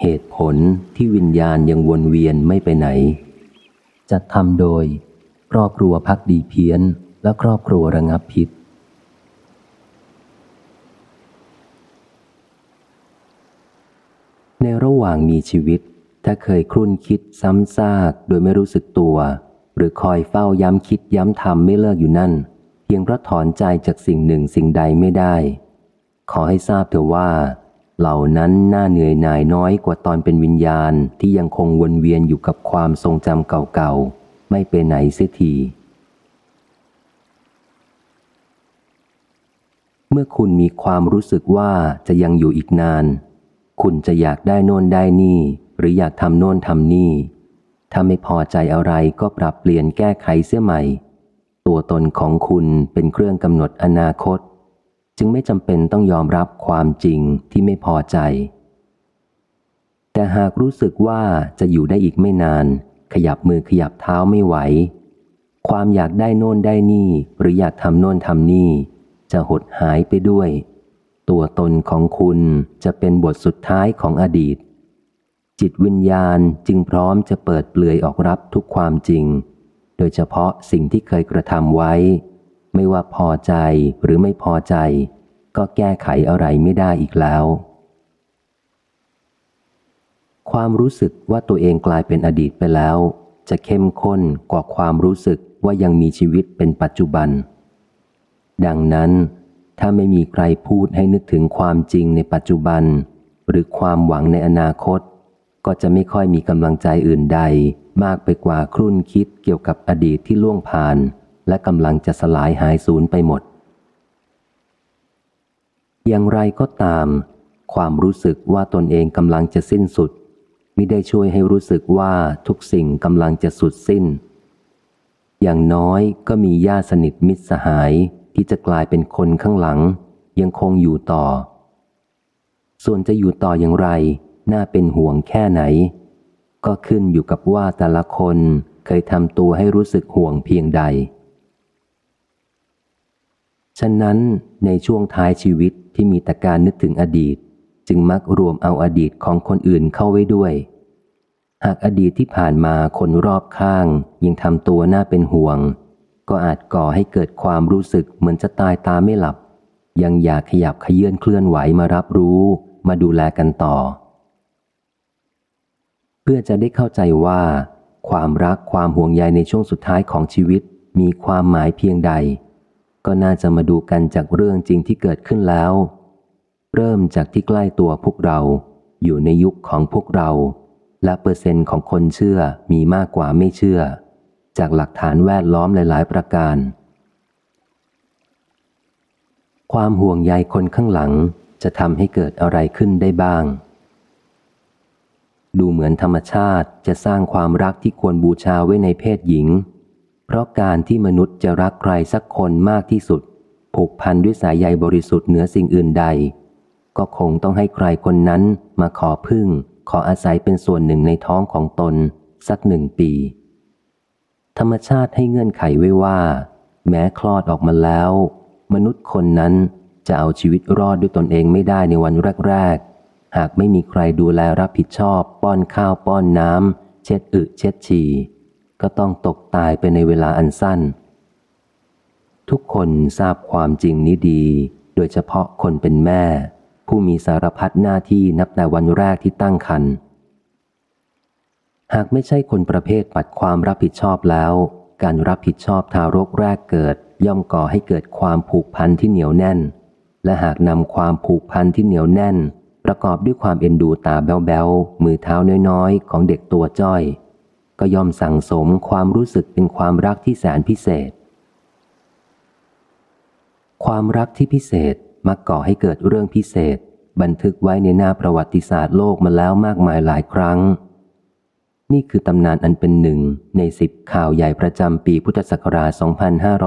เหตุผลที่วิญญาณยังวนเวียนไม่ไปไหน จัดทำโดย ครอบครัวพักดีเพี้ยน และครอบครัวระงับพิษ ในระหว่างมีชีวิต ถ้าเคยครุ่นคิดซ้ำซากโดยไม่รู้สึกตัว หรือคอยเฝ้าย้ำคิดย้ำทำไม่เลิกอยู่นั่น เพียงเพราะถอนใจจากสิ่งหนึ่งสิ่งใดไม่ได้ ขอให้ทราบเถอะว่า เหล่านั้นน่าเหนื่อยหน่ายน้อยกว่าตอนเป็นวิญญาณที่ยังคงวนเวียนอยู่กับความทรงจำเก่าๆ ไม่ไปไหนเสียที เมื่อคุณมีความรู้สึกว่าจะยังอยู่อีกนาน คุณจะอยากได้โน่นได้นี่ หรืออยากทำโน่นทำนี่ ถ้าไม่พอใจอะไรก็ปรับเปลี่ยนแก้ไขเสียใหม่ ตัวตนของคุณเป็นเครื่องกำหนดอนาคต จึงไม่จำเป็นต้องยอมรับความจริงที่ไม่พอใจ แต่หากรู้สึกว่าจะอยู่ได้อีกไม่นาน ขยับมือขยับเท้าไม่ไหว ความอยากได้โน่นได้นี่ หรืออยากทำโน่นทำนี่ จะหดหายไปด้วย ตัวตนของคุณจะเป็นบทสุดท้ายของอดีต จิตวิญญาณจึงพร้อมจะเปิดเปลือยออกรับทุกความจริง โดยเฉพาะสิ่งที่เคยกระทำไว้ ไม่ว่าพอใจหรือไม่พอใจ ก็แก้ไขอะไรไม่ได้อีกแล้ว ความรู้สึกว่าตัวเองกลายเป็นอดีตไปแล้ว จะเข้มข้นกว่าความรู้สึกว่ายังมีชีวิตเป็นปัจจุบัน ดังนั้น ถ้าไม่มีใครพูดให้นึกถึงความจริงในปัจจุบัน หรือความหวังในอนาคต ก็จะไม่ค่อยมีกำลังใจอื่นใด มากไปกว่าครุ่นคิดเกี่ยวกับอดีตที่ล่วงผ่าน และกำลังจะสลายหายสูญไปหมด อย่างไรก็ตาม ความรู้สึกว่าตนเองกำลังจะสิ้นสุดมิได้ช่วยให้รู้สึกว่าทุกสิ่งกำลังจะสุดสิ้น อย่างน้อยก็มีญาติสนิทมิตรสหายที่จะกลายเป็นคนข้างหลัง ยังคงอยู่ต่อ ส่วนจะอยู่ต่ออย่างไร น่าเป็นห่วงแค่ไหน ก็ขึ้นอยู่กับว่าแต่ละคนเคยทำตัวให้รู้สึกห่วงเพียงใด ฉะนั้นในช่วงท้ายชีวิตที่มีแต่การนึกถึงอดีต จึงมักรวมเอาอดีตของคนอื่นเข้าไว้ด้วย หากอดีตที่ผ่านมาคนรอบข้าง ยังทำตัวน่าเป็นห่วง ก็อาจก่อให้เกิดความรู้สึกเหมือนจะตายตาไม่หลับ ยังอยากขยับขยื่นเคลื่อนไหวมารับรู้ มาดูแลกันต่อ เพื่อจะได้เข้าใจว่า ความรักความห่วงใยในช่วงสุดท้ายของชีวิตมีความหมายเพียงใด ก็น่าจะมาดูกันจากเรื่องจริงที่เกิดขึ้นแล้ว เริ่มจากที่ใกล้ตัวพวกเรา อยู่ในยุคของพวกเรา และเปอร์เซ็นต์ของคนเชื่อมีมากกว่าไม่เชื่อ จากหลักฐานแวดล้อมหลาย ๆ ประการ ความห่วงใยคนข้างหลังจะทำให้เกิดอะไรขึ้นได้บ้าง ดูเหมือนธรรมชาติจะสร้างความรักที่ควรบูชาไว้ในเพศหญิง เพราะการที่มนุษย์จะรักใครสักคนมากที่สุด ผูกพันด้วยสายใยบริสุทธิ์เหนือสิ่งอื่นใด ก็คงต้องให้ใครคนนั้นมาขอพึ่ง ขออาศัยเป็นส่วนหนึ่งในท้องของตน สักหนึ่งปี ธรรมชาติให้เงื่อนไขไว้ว่า แม้คลอดออกมาแล้ว มนุษย์คนนั้นจะเอาชีวิตรอดด้วยตนเองไม่ได้ในวันแรกๆ หากไม่มีใครดูแลรับผิดชอบ ป้อนข้าวป้อนน้ำเช็ดอึเช็ดฉี่ ก็ต้องตกตายไปในเวลาอันสั้น ทุกคนทราบความจริงนี้ดี โดยเฉพาะคนเป็นแม่ ผู้มีสารพัดหน้าที่นับแต่วันแรกที่ตั้งครรภ์หากไม่ใช่คนประเภทปัดความรับผิดชอบแล้ว การรับผิดชอบทารกแรกเกิด ย่อมก่อให้เกิดความผูกพันที่เหนียวแน่น และหากนำความผูกพันที่เหนียวแน่น ประกอบด้วยความเอ็นดูตาแบ๊วๆมือเท้าน้อยๆ ของเด็กตัวจ้อย ก็ย่อมสั่งสมความรู้สึกเป็นความรักที่แสนพิเศษ ความรักที่พิเศษมักก่อให้เกิดเรื่องพิเศษ บันทึกไว้ในหน้าประวัติศาสตร์โลกมาแล้วมากมายหลายครั้ง นี่คือตำนานอันเป็นหนึ่งในสิบข่าวใหญ่ประจำปีพุทธศักราช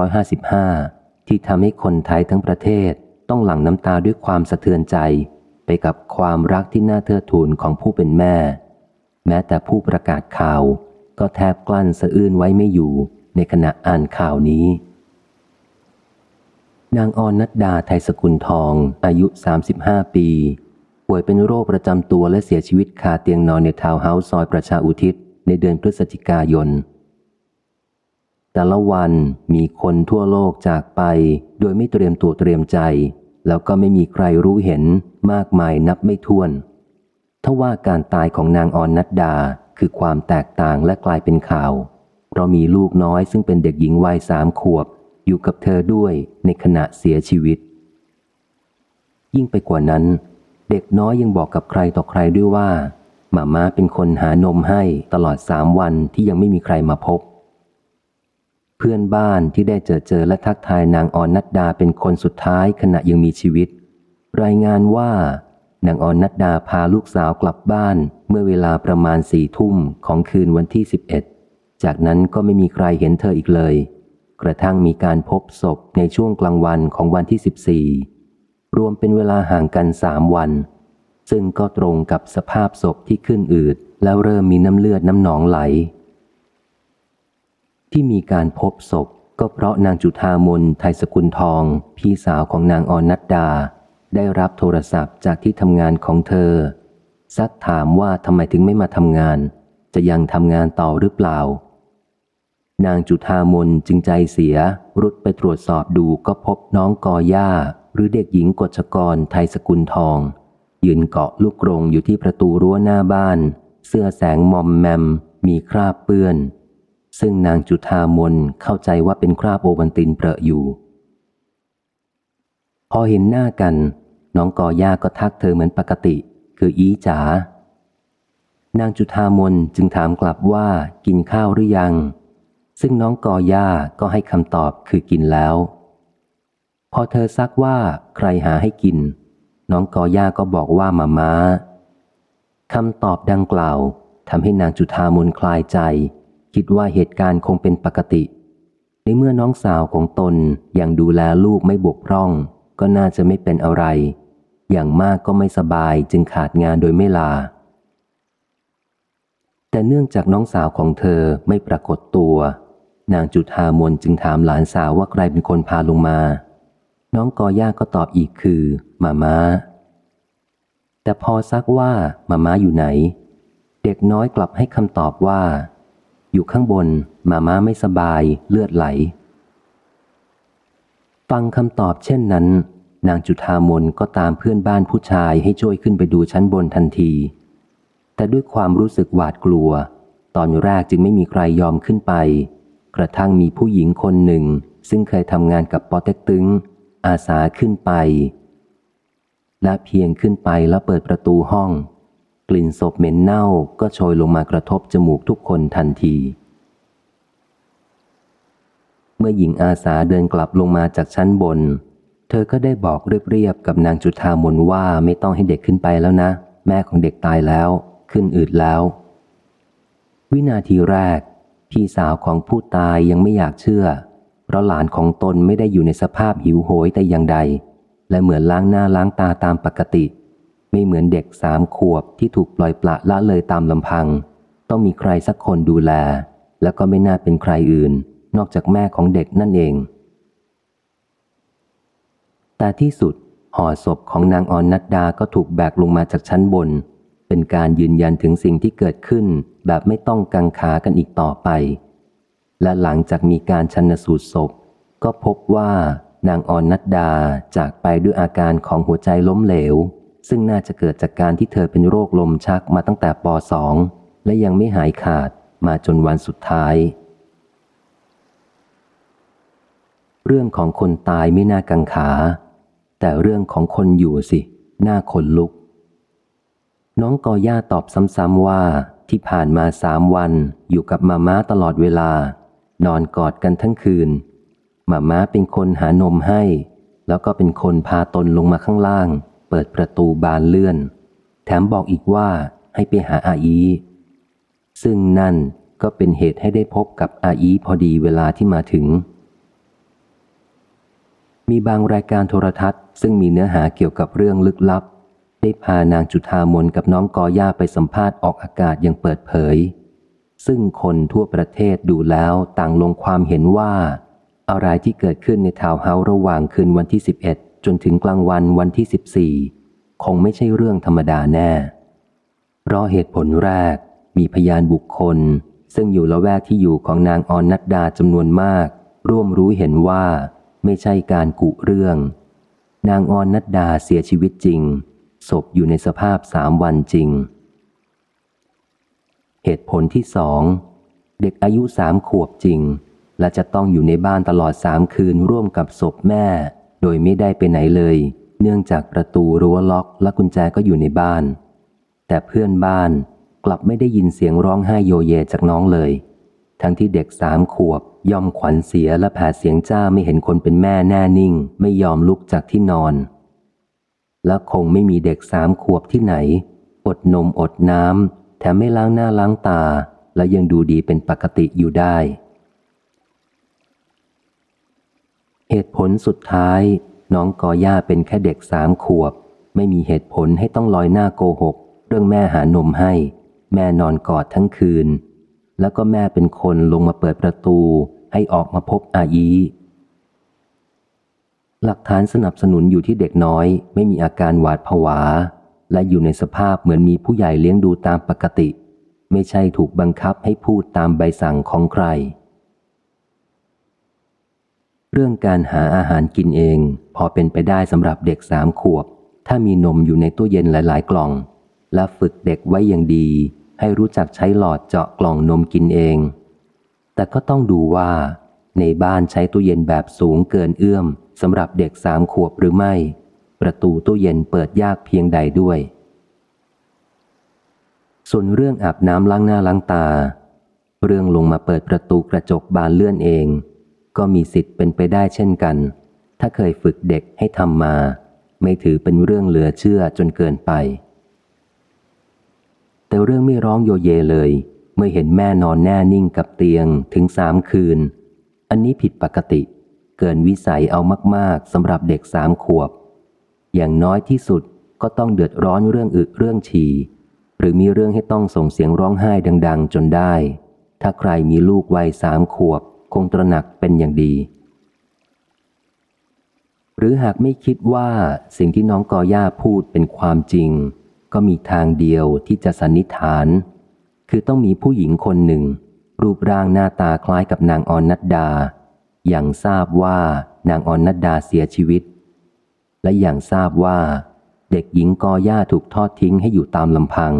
2555 ที่ทำให้คนไทยทั้งประเทศต้องหลั่งน้ำตาด้วยความสะเทือนใจ ไปกับความรักที่น่าเทิดทูนของผู้เป็นแม่ แม้แต่ผู้ประกาศข่าว ก็แทบกลั้นสะอื้นไว้ไม่อยู่ในขณะอ่านข่าวนี้ นางออนนัดดาไทยสกุลทอง อายุ 35 ปี ป่วยเป็นโรคประจำตัวและเสียชีวิตคาเตียงนอนในทาวน์เฮาส์ซอยประชาอุทิศ ในเดือนพฤศจิกายน แต่ละวันมีคนทั่วโลกจากไป โดยไม่เตรียมตัวเตรียมใจ แล้วก็ไม่มีใครรู้เห็นมากมายนับไม่ถ้วนทว่าการตายของนางออนนัดดา คือความแตกต่างและกลายเป็นข่าว เพราะมีลูกน้อยซึ่งเป็นเด็กหญิงวัยสามขวบ อยู่กับเธอด้วยในขณะเสียชีวิต ยิ่งไปกว่านั้น เด็กน้อยยังบอกกับใครต่อใครด้วยว่าหมาม่าเป็นคนหานมให้ตลอดสามวันที่ยังไม่มีใครมาพบ เพื่อนบ้านที่ได้เจอเจอและทักทายนางออนนัดดาเป็นคนสุดท้ายขณะยังมีชีวิต รายงานว่า นางออนนัดดาพาลูกสาวกลับบ้านเมื่อเวลาประมาณสี่ทุ่มของคืนวันที่สิบเอ็ดจากนั้นก็ไม่มีใครเห็นเธออีกเลย กระทั่งมีการพบศพในช่วงกลางวันของวันที่สิบสี่รวมเป็นเวลาห่างกันสามวัน ซึ่งก็ตรงกับสภาพศพที่ขึ้นอืด แล้วเริ่มมีน้ำเลือดน้ำหนองไหล ที่มีการพบศพก็เพราะนางจุธามนไทยสกุลทอง พี่สาวของนางออนนัดดา ได้รับโทรศัพท์จากที่ทำงานของเธอ ซักถามว่าทำไมถึงไม่มาทำงาน จะยังทำงานต่อหรือเปล่า นางจุธามนจึงใจเสีย รุดไปตรวจสอบดูก็พบน้องกอย่า หรือเด็กหญิงกฎชกรไทยสกุลทอง ยืนเกาะลูกกรงอยู่ที่ประตูรั้วหน้าบ้าน เสื้อแสงมอมแมม มีคราบเปื้อน ซึ่งนางจุธามนเข้าใจว่าเป็นคราบโอวันตินเปรอะอยู่ พอเห็นหน้ากัน น้องกอย่าก็ทักเธอเหมือนปกติ คืออีจ๋านางจุธามนจึงถามกลับว่ากินข้าวหรือยัง ซึ่งน้องกอย่าก็ให้คำตอบคือกินแล้ว พอเธอซักว่าใครหาให้กิน น้องกอย่าก็บอกว่ามาม้าคำตอบดังกล่าวทำให้นางจุธามนคลายใจ คิดว่าเหตุการณ์คงเป็นปกติ ในเมื่อน้องสาวของตนยังดูแลลูกไม่บกพร่อง ก็น่าจะไม่เป็นอะไร อย่างมากก็ไม่สบายจึงขาดงานโดยไม่ลา แต่เนื่องจากน้องสาวของเธอไม่ปรากฏตัว นางจุธามนจึงถามหลานสาวว่าใครเป็นคนพาลงมา น้องกอย่าก็ตอบอีกคือ มาม้า แต่พอซักว่ามาม้าอยู่ไหน เด็กน้อยกลับให้คำตอบว่า อยู่ข้างบน มาม้าไม่สบายเลือดไหล ฟังคำตอบเช่นนั้น นางจุธามนก็ตามเพื่อนบ้านผู้ชายให้ช่วยขึ้นไปดูชั้นบนทันที แต่ด้วยความรู้สึกหวาดกลัว ตอนแรกจึงไม่มีใครยอมขึ้นไป กระทั่งมีผู้หญิงคนหนึ่ง ซึ่งเคยทำงานกับปอเต็กตึง อาสาขึ้นไป และเพียงขึ้นไปแล้วเปิดประตูห้อง กลิ่นศพเหม็นเน่าก็โชยลงมากระทบจมูกทุกคนทันที เมื่อหญิงอาสาเดินกลับลงมาจากชั้นบน เธอก็ได้บอกเรียบๆกับนางจุธามนว่าไม่ต้องให้เด็กขึ้นไปแล้วนะ แม่ของเด็กตายแล้ว ขึ้นอืดแล้ว วินาทีแรก พี่สาวของผู้ตายยังไม่อยากเชื่อ เพราะหลานของตนไม่ได้อยู่ในสภาพหิวโหยแต่อย่างใด และเหมือนล้างหน้าล้างตาตามปกติ ไม่เหมือนเด็กสามขวบที่ถูกปล่อยปละละเลยตามลำพัง ต้องมีใครสักคนดูแล แล้วก็ไม่น่าเป็นใครอื่น นอกจากแม่ของเด็กนั่นเอง แต่ที่สุดห่อศพของนางออนนัดดาก็ถูกแบกลงมาจากชั้นบน เป็นการยืนยันถึงสิ่งที่เกิดขึ้นแบบไม่ต้องกังขากันอีกต่อไป และหลังจากมีการชันสูตรศพ ก็พบว่านางออนนัดดาจากไปด้วยอาการของหัวใจล้มเหลว ซึ่งน่าจะเกิดจากการที่เธอเป็นโรคลมชักมาตั้งแต่ป .2 และยังไม่หายขาดมาจนวันสุดท้าย เรื่องของคนตายไม่น่ากังขา แต่เรื่องของคนอยู่สิน่าขนลุก น้องกอย่าตอบซ้ำๆว่าที่ผ่านมาสามวันอยู่กับมาม่าตลอดเวลา นอนกอดกันทั้งคืน มาม่าเป็นคนหานมให้ แล้วก็เป็นคนพาตนลงมาข้างล่าง เปิดประตูบานเลื่อน แถมบอกอีกว่าให้ไปหาอาอีซึ่งนั่นก็เป็นเหตุให้ได้พบกับอาอีพอดีเวลาที่มาถึง มีบางรายการโทรทัศน์ ซึ่งมีเนื้อหาเกี่ยวกับเรื่องลึกลับ ได้พานางจุธามนกับน้องกอย่าไปสัมภาษณ์ออกอากาศอย่างเปิดเผย ซึ่งคนทั่วประเทศดูแล้วต่างลงความเห็นว่า อะไรที่เกิดขึ้นในทาวเฮาระหว่างคืนวันที่ 11 จนถึงกลางวันวันที่ 14 คงไม่ใช่เรื่องธรรมดาแน่ เพราะเหตุผลแรกมีพยานบุคคล ซึ่งอยู่ละแวกที่อยู่ของนางออนนัดดาจำนวนมาก ร่วมรู้เห็นว่า ไม่ใช่การกุเรื่อง นางออนนัดดาเสียชีวิตจริง ศพอยู่ในสภาพสามวันจริง เหตุผลที่สองเด็กอายุสามขวบจริง และจะต้องอยู่ในบ้านตลอดสามคืนร่วมกับศพแม่ โดยไม่ได้ไปไหนเลย เนื่องจากประตูรั้วล็อกและกุญแจก็อยู่ในบ้าน แต่เพื่อนบ้านกลับไม่ได้ยินเสียงร้องไห้โยเยจากน้องเลย ทั้งที่เด็กสามขวบ ย่อมขวัญเสียและแผดเสียงจ้าไม่เห็นคนเป็นแม่แน่นิ่ง ไม่ยอมลุกจากที่นอน และคงไม่มีเด็กสามขวบที่ไหน อดนมอดน้ำแถมไม่ล้างหน้าล้างตา และยังดูดีเป็นปกติอยู่ได้ เหตุผลสุดท้าย น้องกอย่าเป็นแค่เด็กสามขวบ ไม่มีเหตุผลให้ต้องลอยหน้าโกหก เรื่องแม่หานมให้ แม่นอนกอดทั้งคืน แล้วก็แม่เป็นคนลงมาเปิดประตู ให้ออกมาพบอายีหลักฐานสนับสนุนอยู่ที่เด็กน้อย ไม่มีอาการหวาดผวา และอยู่ในสภาพเหมือนมีผู้ใหญ่เลี้ยงดูตามปกติ ไม่ใช่ถูกบังคับให้พูดตามใบสั่งของใคร เรื่องการหาอาหารกินเอง พอเป็นไปได้สำหรับเด็กสามขวบ ถ้ามีนมอยู่ในตู้เย็นหลาย ๆ กล่อง และฝึกเด็กไว้อย่างดี ให้รู้จักใช้หลอดเจาะกล่องนมกินเอง แต่ก็ต้องดูว่า ในบ้านใช้ตู้เย็นแบบสูงเกินเอื้อมสำหรับเด็กสามขวบหรือไม่ ประตูตู้เย็นเปิดยากเพียงใดด้วย ส่วนเรื่องอาบน้ำล้างหน้าล้างตา เรื่องลงมาเปิดประตูกระจกบานเลื่อนเอง ก็มีสิทธิ์เป็นไปได้เช่นกัน ถ้าเคยฝึกเด็กให้ทำมา ไม่ถือเป็นเรื่องเหลือเชื่อจนเกินไป แต่เรื่องไม่ร้องโยเยเลย เมื่อเห็นแม่นอนแน่นิ่งกับเตียงถึงสามคืน อันนี้ผิดปกติ เกินวิสัยเอามากๆสำหรับเด็กสามขวบ อย่างน้อยที่สุดก็ต้องเดือดร้อนเรื่องอึเรื่องฉี่หรือมีเรื่องให้ต้องส่งเสียงร้องไห้ดัง ๆ จนได้ ถ้าใครมีลูกวัยสามขวบ คงตระหนักเป็นอย่างดี หรือหากไม่คิดว่าสิ่งที่น้องกอย่าพูดเป็นความจริง ก็มีทางเดียวที่จะสันนิษฐาน คือต้องมีผู้หญิงคนหนึ่ง รูปร่างหน้าตาคล้ายกับนางออนนัดดา อย่างทราบว่านางออนนัดดาเสียชีวิต และอย่างทราบว่า เด็กหญิงกอย่าถูกทอดทิ้งให้อยู่ตามลำพัง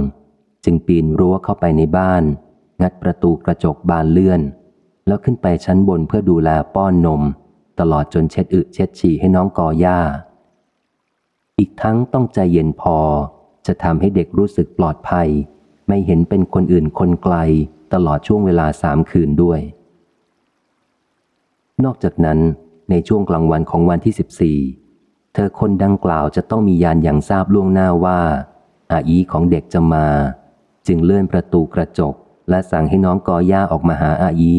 จึงปีนรั้วเข้าไปในบ้าน งัดประตูกระจกบานเลื่อน แล้วขึ้นไปชั้นบนเพื่อดูแลป้อนนม ตลอดจนเช็ดอึเช็ดฉี่ให้น้องกอย่า อีกทั้งต้องใจเย็นพอจะทำให้เด็กรู้สึกปลอดภัย ไม่เห็นเป็นคนอื่นคนไกลตลอดช่วงเวลาสามคืนด้วย นอกจากนั้นในช่วงกลางวันของวันที่สิบสี่เธอคนดังกล่าวจะต้องมียานอย่างทราบล่วงหน้าว่าอาอีของเด็กจะมา จึงเลื่อนประตูกระจก และสั่งให้น้องกอย่าออกมาหาอาอี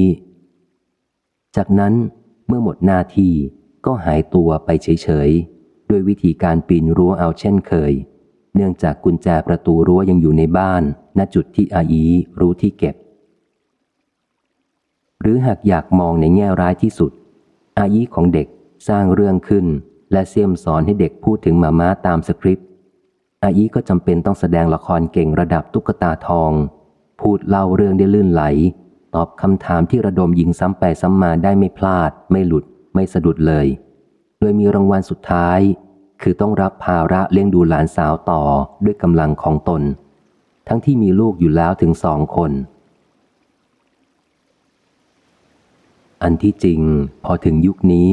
จากนั้นเมื่อหมดหน้าที่ก็หายตัวไปเฉยๆด้วยวิธีการปีนรั้วเอาเช่นเคย เนื่องจากกุญแจประตูรั้วยังอยู่ในบ้าน ณจุดที่อาอีรู้ที่เก็บ หรือหากอยากมองในแง่ร้ายที่สุด อาอีของเด็กสร้างเรื่องขึ้น และเสี่ยมสอนให้เด็กพูดถึงมาม่าตามสคริปต์อาอีก็จำเป็นต้องแสดงละครเก่งระดับตุ๊กตาทอง พูดเล่าเรื่องได้ลื่นไหล ตอบคำถามที่ระดมยิงซ้ำไปซ้ำมาได้ไม่พลาด ไม่หลุด ไม่สะดุดเลย โดยมีรางวัลสุดท้าย คือต้องรับภาระเลี้ยงดูหลานสาวต่อด้วยกำลังของตน ทั้งที่มีลูกอยู่แล้วถึงสองคน อันที่จริง พอถึงยุคนี้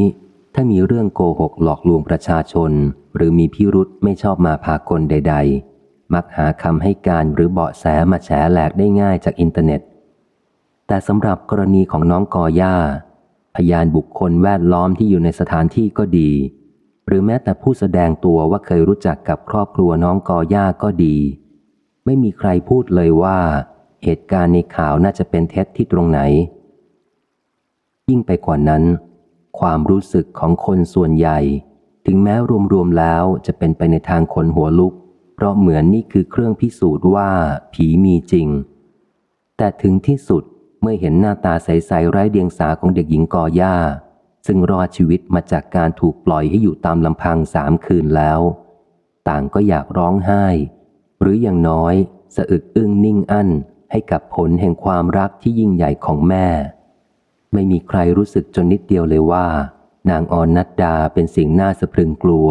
ถ้ามีเรื่องโกหกหลอกลวงประชาชน หรือมีพิรุษไม่ชอบมาพากลใด ๆ มักหาคำให้การหรือเบาะแสมาแฉแหลกได้ง่ายจากอินเทอร์เน็ต แต่สำหรับกรณีของน้องกอย่าพยานบุคคลแวดล้อมที่อยู่ในสถานที่ก็ดี หรือแม้แต่ผู้แสดงตัวว่าเคยรู้จักกับครอบครัวน้องกอย่าก็ดี ไม่มีใครพูดเลยว่า เหตุการณ์ในข่าวน่าจะเป็นเท็จที่ตรงไหน ยิ่งไปกว่านั้น ความรู้สึกของคนส่วนใหญ่ ถึงแม้รวมๆแล้วจะเป็นไปในทางคนหัวลุก เพราะเหมือนนี่คือเครื่องพิสูจน์ว่าผีมีจริง แต่ถึงที่สุดเมื่อเห็นหน้าตาใสๆไร้เดียงสาของเด็กหญิงกอย่า ซึ่งรอดชีวิตมาจากการถูกปล่อยให้อยู่ตามลำพังสามคืนแล้ว ต่างก็อยากร้องไห้ หรืออย่างน้อยสะอึกอึ้งนิ่งอั้นให้กับผลแห่งความรักที่ยิ่งใหญ่ของแม่ ไม่มีใครรู้สึกจนนิดเดียวเลยว่า นางออนนัดดาเป็นสิ่งน่าสะพรึงกลัว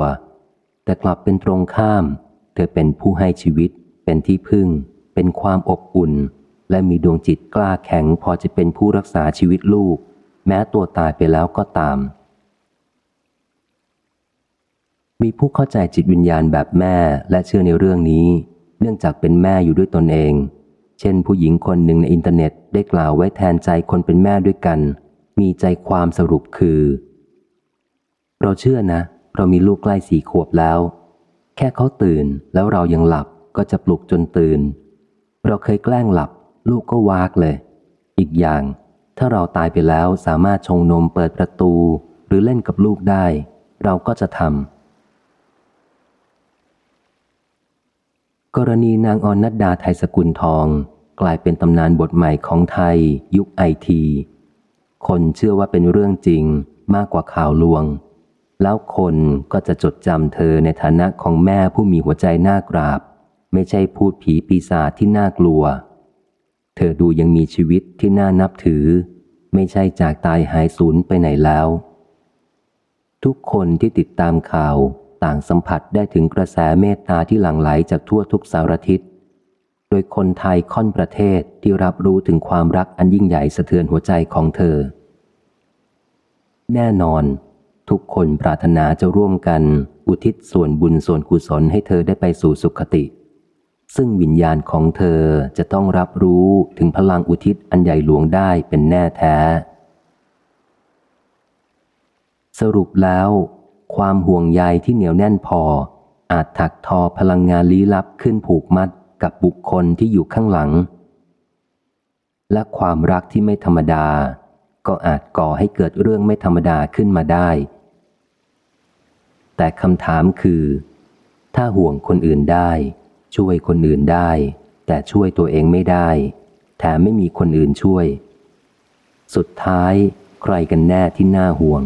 แต่กลับเป็นตรงข้าม เธอเป็นผู้ให้ชีวิต เป็นที่พึ่ง เป็นความอบอุ่น และมีดวงจิตกล้าแข็งพอจะเป็นผู้รักษาชีวิตลูก แม้ตัวตายไปแล้วก็ตาม มีผู้เข้าใจจิตวิญญาณแบบแม่และเชื่อในเรื่องนี้ เนื่องจากเป็นแม่อยู่ด้วยตนเอง เช่น ผู้หญิงคนหนึ่งในอินเทอร์เน็ตได้กล่าวไว้แทนใจคนเป็นแม่ด้วยกัน มีใจความสรุปคือ เราเชื่อนะ เรามีลูกใกล้สี่ขวบแล้ว แค่เขาตื่นแล้วเรายังหลับก็จะปลุกจนตื่น เราเคยแกล้งหลับ ลูกก็วากเลย อีกอย่าง ถ้าเราตายไปแล้วสามารถชงนมเปิดประตู หรือเล่นกับลูกได้ เราก็จะทำกรณีนางออนนัดดาไทยสกุลทอง กลายเป็นตำนานบทใหม่ของไทย ยุคไอที คนเชื่อว่าเป็นเรื่องจริงมากกว่าข่าวลวง แล้วคนก็จะจดจำเธอในฐานะของแม่ผู้มีหัวใจน่ากราบ ไม่ใช่พูดผีปีศาจที่น่ากลัว เธอดูยังมีชีวิตที่น่านับถือ ไม่ใช่จากตายหายสูญไปไหนแล้ว ทุกคนที่ติดตามข่าวต่างสัมผัสได้ถึงกระแสเมตตาที่หลั่งไหลจากทั่วทุกสารทิศ โดยคนไทยค่อนประเทศที่รับรู้ถึงความรักอันยิ่งใหญ่สะเทือนหัวใจของเธอ แน่นอน ทุกคนปรารถนาจะร่วมกันอุทิศส่วนบุญส่วนกุศลให้เธอได้ไปสู่สุขติ ซึ่งวิญญาณของเธอจะต้องรับรู้ถึงพลังอุทิศอันใหญ่หลวงได้เป็นแน่แท้ สรุปแล้ว ความห่วงใยที่เหนียวแน่นพอ อาจถักทอพลังงานลี้ลับขึ้นผูกมัดกับบุคคลที่อยู่ข้างหลัง และความรักที่ไม่ธรรมดา ก็อาจก่อให้เกิดเรื่องไม่ธรรมดาขึ้นมาได้ แต่คำถามคือ ถ้าห่วงคนอื่นได้ ช่วยคนอื่นได้ แต่ช่วยตัวเองไม่ได้ แถมไม่มีคนอื่นช่วย สุดท้ายใครกันแน่ที่น่าห่วง